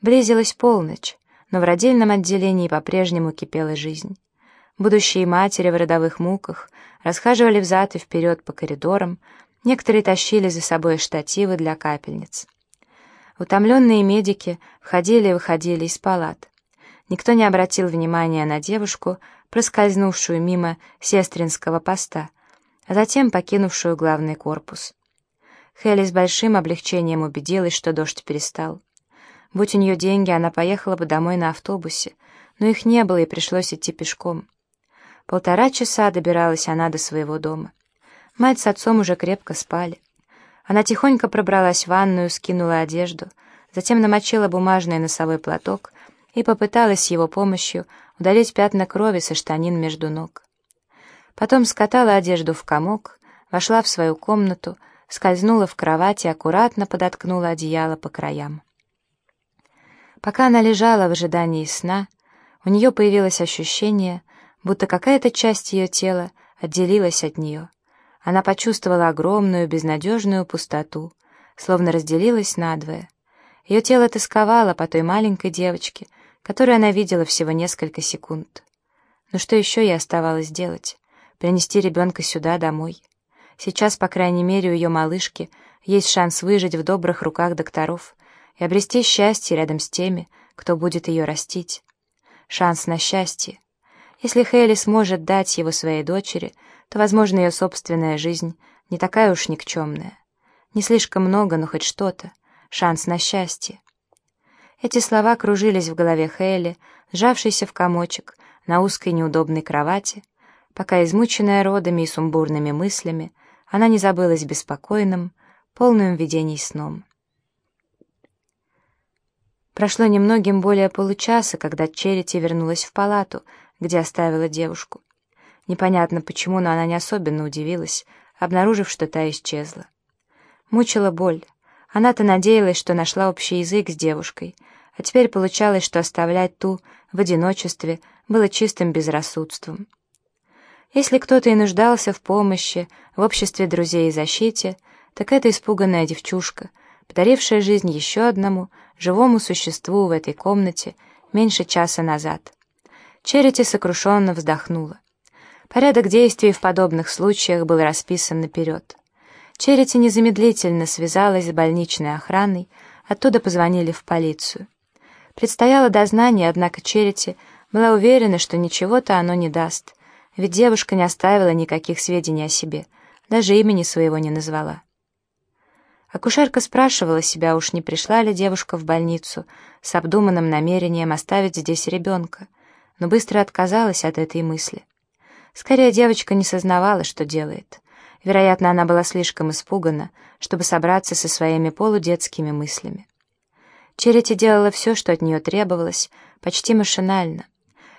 Близилась полночь, но в родильном отделении по-прежнему кипела жизнь. Будущие матери в родовых муках расхаживали взад и вперед по коридорам, некоторые тащили за собой штативы для капельниц. Утомленные медики входили и выходили из палат. Никто не обратил внимания на девушку, проскользнувшую мимо сестринского поста, а затем покинувшую главный корпус. Хелли с большим облегчением убедилась, что дождь перестал. Будь у нее деньги, она поехала бы домой на автобусе, но их не было и пришлось идти пешком. Полтора часа добиралась она до своего дома. Мать с отцом уже крепко спали. Она тихонько пробралась в ванную, скинула одежду, затем намочила бумажный носовой платок и попыталась его помощью удалить пятна крови со штанин между ног. Потом скатала одежду в комок, вошла в свою комнату, скользнула в кровать и аккуратно подоткнула одеяло по краям. Пока она лежала в ожидании сна, у нее появилось ощущение, будто какая-то часть ее тела отделилась от нее. Она почувствовала огромную, безнадежную пустоту, словно разделилась надвое. Ее тело тосковало по той маленькой девочке, которую она видела всего несколько секунд. Но что еще ей оставалось делать? Принести ребенка сюда, домой? Сейчас, по крайней мере, у ее малышки есть шанс выжить в добрых руках докторов — и обрести счастье рядом с теми, кто будет ее растить. Шанс на счастье. Если Хейли сможет дать его своей дочери, то, возможно, ее собственная жизнь не такая уж никчемная. Не слишком много, но хоть что-то. Шанс на счастье. Эти слова кружились в голове Хейли, сжавшейся в комочек на узкой неудобной кровати, пока, измученная родами и сумбурными мыслями, она не забылась беспокойным, полным видений сном. Прошло немногим более получаса, когда Черити вернулась в палату, где оставила девушку. Непонятно почему, но она не особенно удивилась, обнаружив, что та исчезла. Мучила боль. Она-то надеялась, что нашла общий язык с девушкой, а теперь получалось, что оставлять ту в одиночестве было чистым безрассудством. Если кто-то и нуждался в помощи, в обществе друзей и защите, так это испуганная девчушка, подарившая жизнь еще одному, живому существу в этой комнате меньше часа назад. Черити сокрушенно вздохнула. Порядок действий в подобных случаях был расписан наперед. Черити незамедлительно связалась с больничной охраной, оттуда позвонили в полицию. Предстояло дознание, однако Черити была уверена, что ничего-то оно не даст, ведь девушка не оставила никаких сведений о себе, даже имени своего не назвала. Акушерка спрашивала себя, уж не пришла ли девушка в больницу с обдуманным намерением оставить здесь ребенка, но быстро отказалась от этой мысли. Скорее, девочка не сознавала, что делает. Вероятно, она была слишком испугана, чтобы собраться со своими полудетскими мыслями. Черити делала все, что от нее требовалось, почти машинально.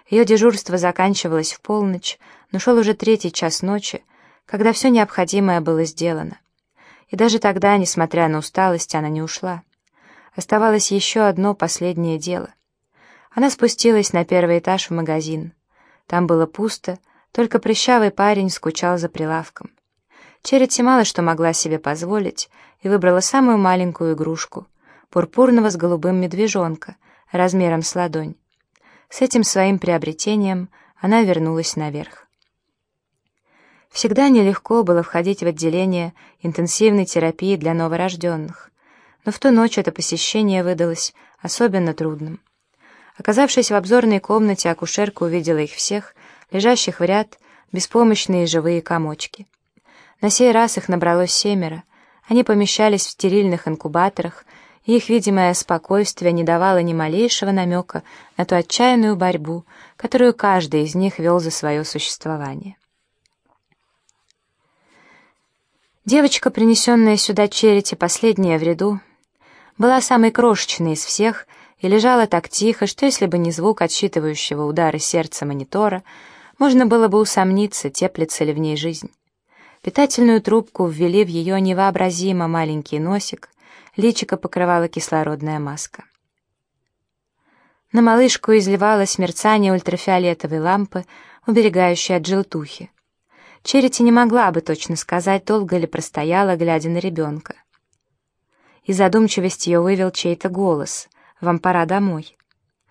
Ее дежурство заканчивалось в полночь, но шел уже третий час ночи, когда все необходимое было сделано. И даже тогда, несмотря на усталость, она не ушла. Оставалось еще одно последнее дело. Она спустилась на первый этаж в магазин. Там было пусто, только прыщавый парень скучал за прилавком. Черити мало что могла себе позволить и выбрала самую маленькую игрушку — пурпурного с голубым медвежонка, размером с ладонь. С этим своим приобретением она вернулась наверх. Всегда нелегко было входить в отделение интенсивной терапии для новорожденных, но в ту ночь это посещение выдалось особенно трудным. Оказавшись в обзорной комнате, акушерка увидела их всех, лежащих в ряд, беспомощные живые комочки. На сей раз их набралось семеро, они помещались в стерильных инкубаторах, и их видимое спокойствие не давало ни малейшего намека на ту отчаянную борьбу, которую каждый из них вел за свое существование. Девочка, принесенная сюда Черити, последняя в ряду, была самой крошечной из всех и лежала так тихо, что если бы не звук отсчитывающего удары сердца монитора, можно было бы усомниться, теплится ли в ней жизнь. Питательную трубку ввели в ее невообразимо маленький носик, личико покрывала кислородная маска. На малышку изливалось мерцание ультрафиолетовой лампы, уберегающей от желтухи. Черити не могла бы точно сказать, долго ли простояла, глядя на ребенка. Из задумчивости ее вывел чей-то голос, вам пора домой».